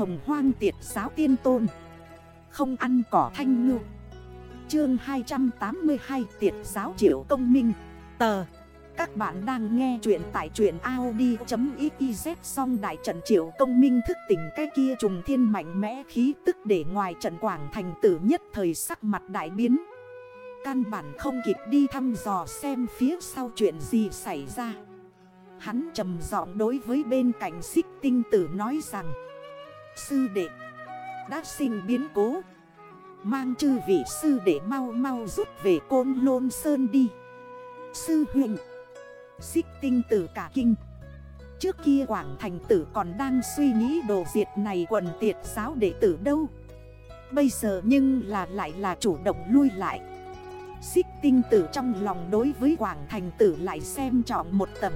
hồng hoang tiệt giáo tiên tôn. Không ăn cỏ thanh ngư. Chương 282 tiệt giáo triệu công minh. Tờ. Các bạn đang nghe chuyện tại truyện Audi.xyz Xong đại trận triệu công minh thức tỉnh cái kia trùng thiên mạnh mẽ khí tức để ngoài trận quảng thành tử nhất thời sắc mặt đại biến. Căn bản không kịp đi thăm dò xem phía sau chuyện gì xảy ra. Hắn trầm giọng đối với bên cạnh xích tinh tử nói rằng Sư đệ. Đã sinh biến cố. Mang chư vị sư đệ mau mau rút về côn lôn sơn đi. Sư huyện Xích tinh tử cả kinh. Trước kia Quảng Thành tử còn đang suy nghĩ đồ diệt này quần tiệt giáo đệ tử đâu. Bây giờ nhưng là lại là chủ động lui lại. Xích tinh tử trong lòng đối với Quảng Thành tử lại xem trọng một tầm.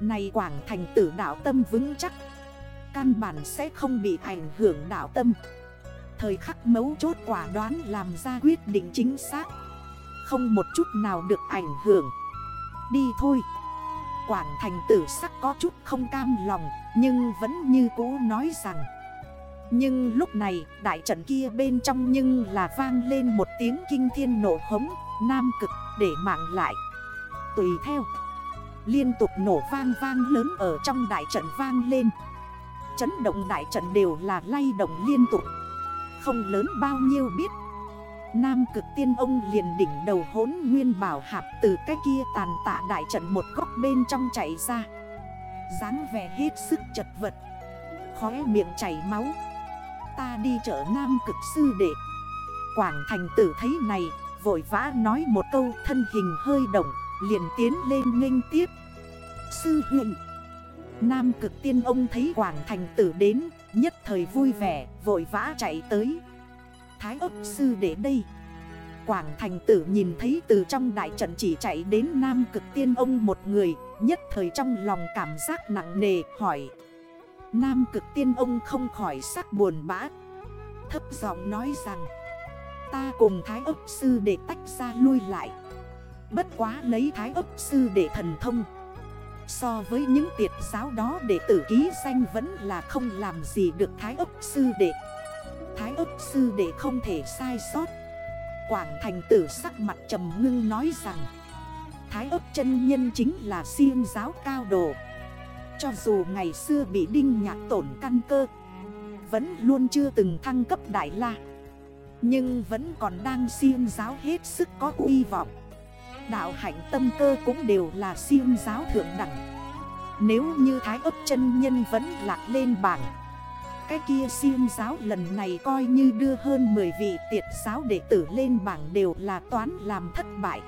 Này Quảng Thành tử đảo tâm vững chắc. Căn bản sẽ không bị ảnh hưởng đảo tâm. Thời khắc mấu chốt quả đoán làm ra quyết định chính xác. Không một chút nào được ảnh hưởng. Đi thôi. Quảng thành tử sắc có chút không cam lòng, Nhưng vẫn như cũ nói rằng. Nhưng lúc này, đại trận kia bên trong nhưng là vang lên một tiếng kinh thiên nổ hống, Nam cực, để mạng lại. Tùy theo. Liên tục nổ vang vang lớn ở trong đại trận vang lên. Chấn động đại trận đều là lay động liên tục. Không lớn bao nhiêu biết. Nam cực tiên ông liền đỉnh đầu hốn nguyên bảo hạp từ cái kia tàn tạ đại trận một góc bên trong chạy ra. dáng vẻ hết sức chật vật. Khóe miệng chảy máu. Ta đi chở Nam cực sư đệ. Quảng thành tử thấy này, Vội vã nói một câu thân hình hơi động, Liền tiến lên nghênh tiếp. Sư huyện Nam cực tiên ông thấy Quảng thành tử đến, Nhất thời vui vẻ, vội vã chạy tới. Thái ấp sư để đây. Quảng thành tử nhìn thấy từ trong đại trận chỉ chạy đến Nam cực tiên ông một người, Nhất thời trong lòng cảm giác nặng nề, hỏi. Nam cực tiên ông không khỏi sắc buồn bã. Thấp giọng nói rằng, Ta cùng thái ấp sư để tách ra lui lại. Bất quá lấy thái ấp sư để thần thông So với những tiệt giáo đó để tử ký danh vẫn là không làm gì được thái ấp sư đệ. Thái ấp sư đệ không thể sai sót. Quảng thành tử sắc mặt trầm ngưng nói rằng, Thái ấp chân nhân chính là siêng giáo cao đồ. Cho dù ngày xưa bị đinh nhạc tổn căn cơ, Vẫn luôn chưa từng thăng cấp đại la. Nhưng vẫn còn đang siêng giáo hết sức có uy vọng. Đạo hạnh tâm cơ cũng đều là siêu giáo thượng đẳng. Nếu như thái ấp chân nhân vẫn lạc lên bảng, cái kia siêu giáo lần này coi như đưa hơn 10 vị tiệt giáo đệ tử lên bảng đều là toán làm thất bại.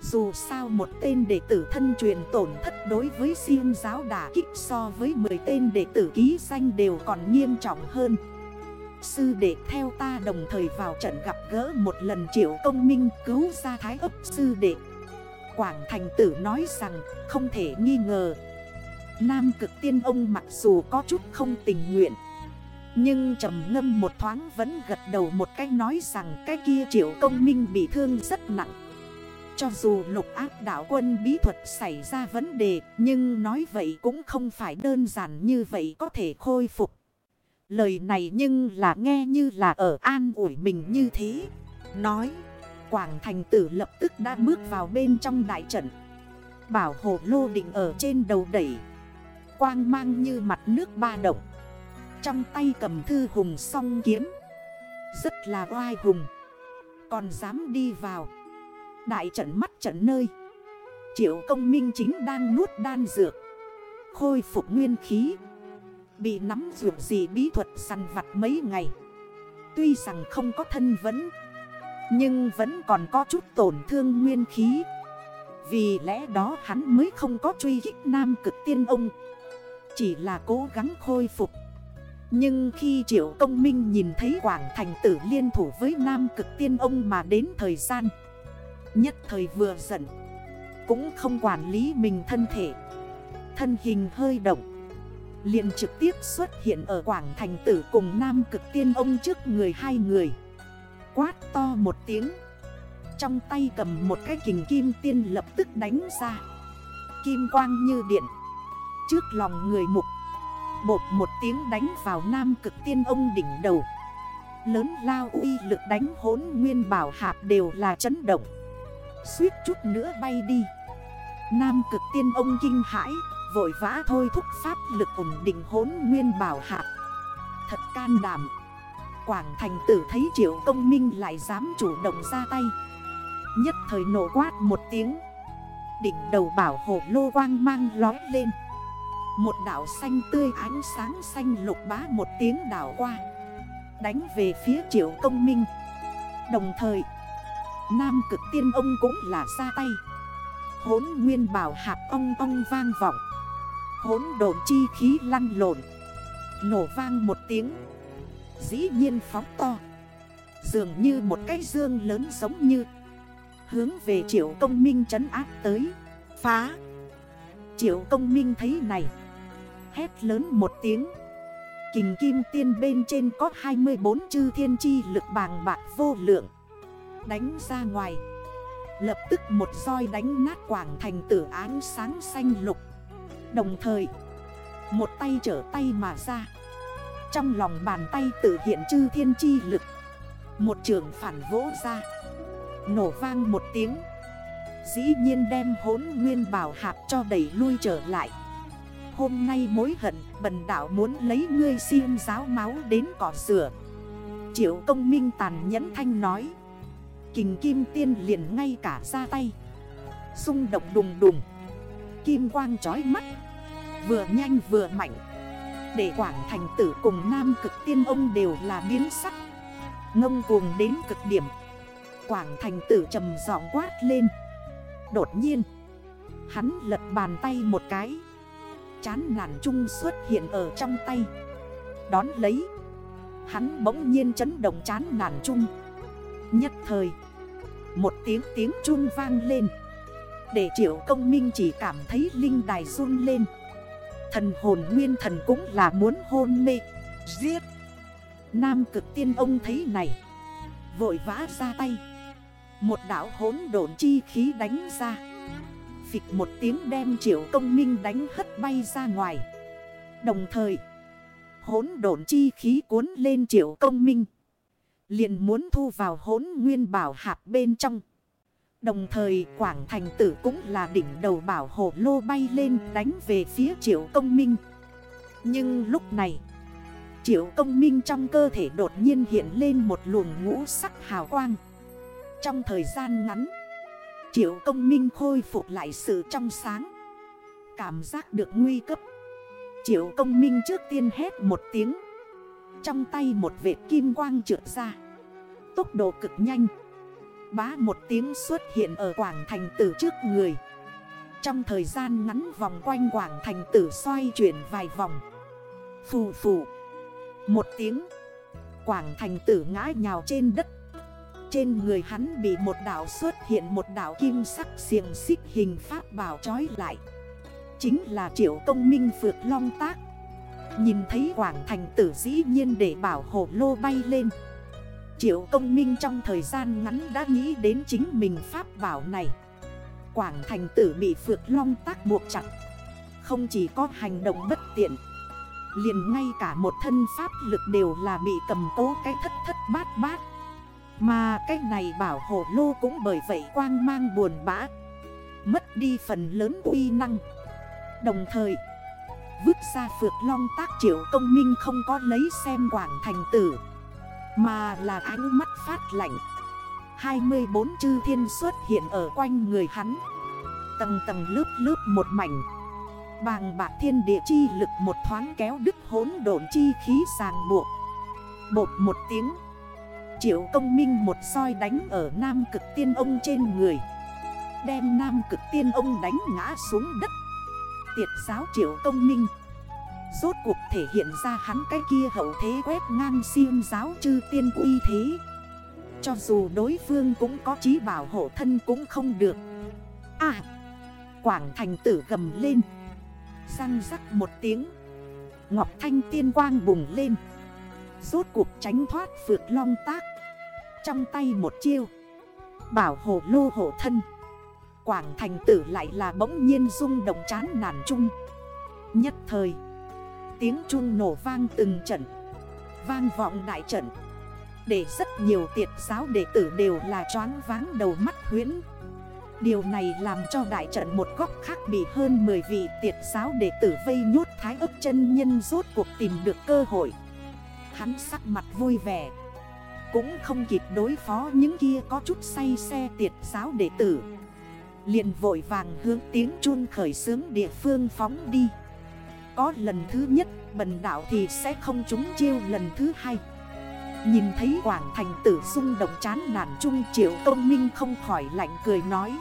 Dù sao một tên đệ tử thân truyền tổn thất đối với siêng giáo đả kích so với 10 tên đệ tử ký danh đều còn nghiêm trọng hơn. Sư đệ theo ta đồng thời vào trận gặp gỡ một lần triệu công minh, cứu ra thái ấp sư đệ. Quảng thành tử nói rằng, không thể nghi ngờ. Nam cực tiên ông mặc dù có chút không tình nguyện, nhưng trầm ngâm một thoáng vẫn gật đầu một cách nói rằng cái kia triệu công minh bị thương rất nặng. Cho dù lục ác đảo quân bí thuật xảy ra vấn đề, Nhưng nói vậy cũng không phải đơn giản như vậy có thể khôi phục. Lời này nhưng là nghe như là ở an ủi mình như thế. Nói, Quảng thành tử lập tức đã bước vào bên trong đại trận. Bảo hộ lô định ở trên đầu đẩy. Quang mang như mặt nước ba động. Trong tay cầm thư hùng song kiếm. Rất là oai hùng. Còn dám đi vào. Đại trận mắt trận nơi. Triệu công minh chính đang nuốt đan dược. Khôi phục nguyên khí. Bị nắm dược gì bí thuật săn vặt mấy ngày. Tuy rằng không có thân vấn, Nhưng vẫn còn có chút tổn thương nguyên khí. Vì lẽ đó hắn mới không có truy kích nam cực tiên ông. Chỉ là cố gắng khôi phục. Nhưng khi Triệu Công Minh nhìn thấy Quảng Thành Tử liên thủ với Nam Cực Tiên Ông mà đến thời gian, Nhất thời vừa giận, Cũng không quản lý mình thân thể. Thân hình hơi động liền trực tiếp xuất hiện ở Quảng Thành Tử cùng Nam Cực Tiên Ông trước người hai người. Quát to một tiếng. Trong tay cầm một cái kình kim tiên lập tức đánh ra. Kim quang như điện. Trước lòng người mục. Bột một tiếng đánh vào nam cực tiên ông đỉnh đầu. Lớn lao uy lực đánh hốn nguyên bảo hạp đều là chấn động. Suýt chút nữa bay đi. Nam cực tiên ông kinh hãi. Vội vã thôi thúc pháp lực ổn định hốn nguyên bảo hạt Thật can đảm. Quảng thành tử thấy triệu công minh lại dám chủ động ra tay. Nhất thời nổ quát một tiếng. Đỉnh đầu bảo hộ lô quang mang lói lên. Một đảo xanh tươi ánh sáng xanh lục bá một tiếng đảo qua. Đánh về phía triệu công minh. Đồng thời, Nam cực tiên ông cũng là ra tay. Hốn nguyên bảo hạp ông ông vang vọng. Hốn độn chi khí lăn lộn. Nổ vang một tiếng. Dĩ nhiên phóng to. Dường như một cái dương lớn giống như. Hướng về triệu công minh trấn áp tới. Phá. Triệu công minh thấy này. Hét lớn một tiếng. Kình kim tiên bên trên có 24 chư thiên chi lực bàng bạc vô lượng. Đánh ra ngoài. Lập tức một roi đánh nát quảng thành tử án sáng xanh lục. Đồng thời. Một tay trở tay mà ra. Trong lòng bàn tay tự hiện chư thiên chi lực. Một trường phản vỗ ra. Nổ vang một tiếng. Dĩ nhiên đem hốn nguyên bảo hạp cho đẩy lui trở lại. Hôm nay mối hận, bần đảo muốn lấy ngươi xiêm giáo máu đến cỏ rửa. Triệu công minh tàn nhẫn thanh nói. Kình kim tiên liền ngay cả ra tay. Xung động đùng đùng. Kim quang trói mắt, Vừa nhanh vừa mạnh. Để quảng thành tử cùng nam cực tiên ông đều là biến sắc, Ngông cuồng đến cực điểm. Quảng thành tử trầm giọng quát lên. Đột nhiên, Hắn lật bàn tay một cái. Chán nản trung xuất hiện ở trong tay. Đón lấy, Hắn bỗng nhiên chấn động chán nản trung Nhất thời, Một tiếng tiếng trung vang lên. Để triệu công minh chỉ cảm thấy linh đài run lên. Thần hồn nguyên thần cũng là muốn hôn mê. Giết! Nam cực tiên ông thấy này. Vội vã ra tay. Một đảo hốn độn chi khí đánh ra. Phịch một tiếng đem triệu công minh đánh hất bay ra ngoài. Đồng thời Hốn độn chi khí cuốn lên triệu công minh. Liền muốn thu vào hốn nguyên bảo hạp bên trong. Đồng thời Quảng Thành Tử cũng là đỉnh đầu bảo hộ lô bay lên đánh về phía Triệu Công Minh. Nhưng lúc này, Triệu Công Minh trong cơ thể đột nhiên hiện lên một luồng ngũ sắc hào quang. Trong thời gian ngắn, Triệu Công Minh khôi phục lại sự trong sáng. Cảm giác được nguy cấp. Triệu Công Minh trước tiên hét một tiếng. Trong tay một vệt kim quang trượt ra. Tốc độ cực nhanh. Bá một tiếng xuất hiện ở Quảng Thành Tử trước người. Trong thời gian ngắn vòng quanh Quảng Thành Tử xoay chuyển vài vòng. Phù phù. Một tiếng. Quảng Thành Tử ngã nhào trên đất. Trên người hắn bị một đảo xuất hiện một đảo kim sắc xiềng xích hình pháp bảo trói lại. Chính là triệu công minh phượt long tác. Nhìn thấy Quảng Thành Tử dĩ nhiên để bảo hộ lô bay lên. Triệu công minh trong thời gian ngắn đã nghĩ đến chính mình pháp bảo này. Quảng thành tử bị phược long tác buộc chặt. Không chỉ có hành động bất tiện, liền ngay cả một thân pháp lực đều là bị cầm cố cái thất thất bát bát. Mà cái này bảo hộ lô cũng bởi vậy quang mang buồn bã, Mất đi phần lớn uy năng. Đồng thời, Vứt ra phược long tác triệu công minh không có lấy xem quảng thành tử mà là ánh mắt phát lạnh. 24 chư thiên xuất hiện ở quanh người hắn. Tầng tầng lớp lớp một mảnh. Bàng bạc thiên địa chi lực một thoáng kéo đứt hốn độn chi khí sàng buộc. Bột một tiếng. Triệu công minh một soi đánh ở nam cực tiên ông trên người. Đem nam cực tiên ông đánh ngã xuống đất. Tiệt giáo triệu công minh. Rốt cuộc thể hiện ra hắn cái kia hậu thế quét ngang siêu giáo chư tiên uy thế. Cho dù đối phương cũng có chí bảo hộ thân cũng không được. À! Quảng thành tử gầm lên. Răng rắc một tiếng. Ngọc thanh tiên quang bùng lên. Rốt cuộc tránh thoát vượt long tác. Trong tay một chiêu. Bảo hộ lô hộ thân. Quảng thành tử lại là bỗng nhiên rung động chán nản chung. Nhất thời Tiếng chuông nổ vang từng trận. Vang vọng đại trận. Để rất nhiều tiệt giáo đệ tử đều là choáng váng đầu mắt huyễn, Điều này làm cho đại trận một góc khác bị hơn 10 vị tiệt giáo đệ tử vây nhốt thái ấp chân nhân rốt cuộc tìm được cơ hội. Hắn sắc mặt vui vẻ. Cũng không kịp đối phó những kia có chút say xe tiệt giáo đệ tử. Liền vội vàng hướng tiếng chun khởi sướng địa phương phóng đi. Có lần thứ nhất, bần đảo thì sẽ không trúng chiêu lần thứ hai. Nhìn thấy Quảng Thành tử sung động chán nản chung triệu công minh không khỏi lạnh cười nói